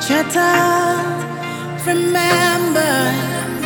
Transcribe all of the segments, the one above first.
your. Remember.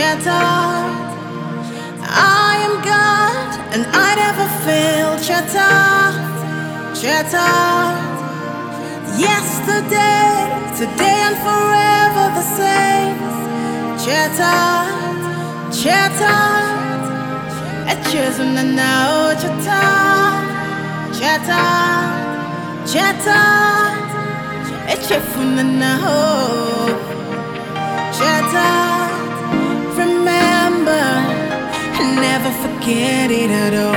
shattered. I am God, and I never fail. Shattered, shattered. Yesterday, today, and forever the same. Shattered, shattered. A chosen and now shattered, shattered, shattered. A cheerful and now. get it out of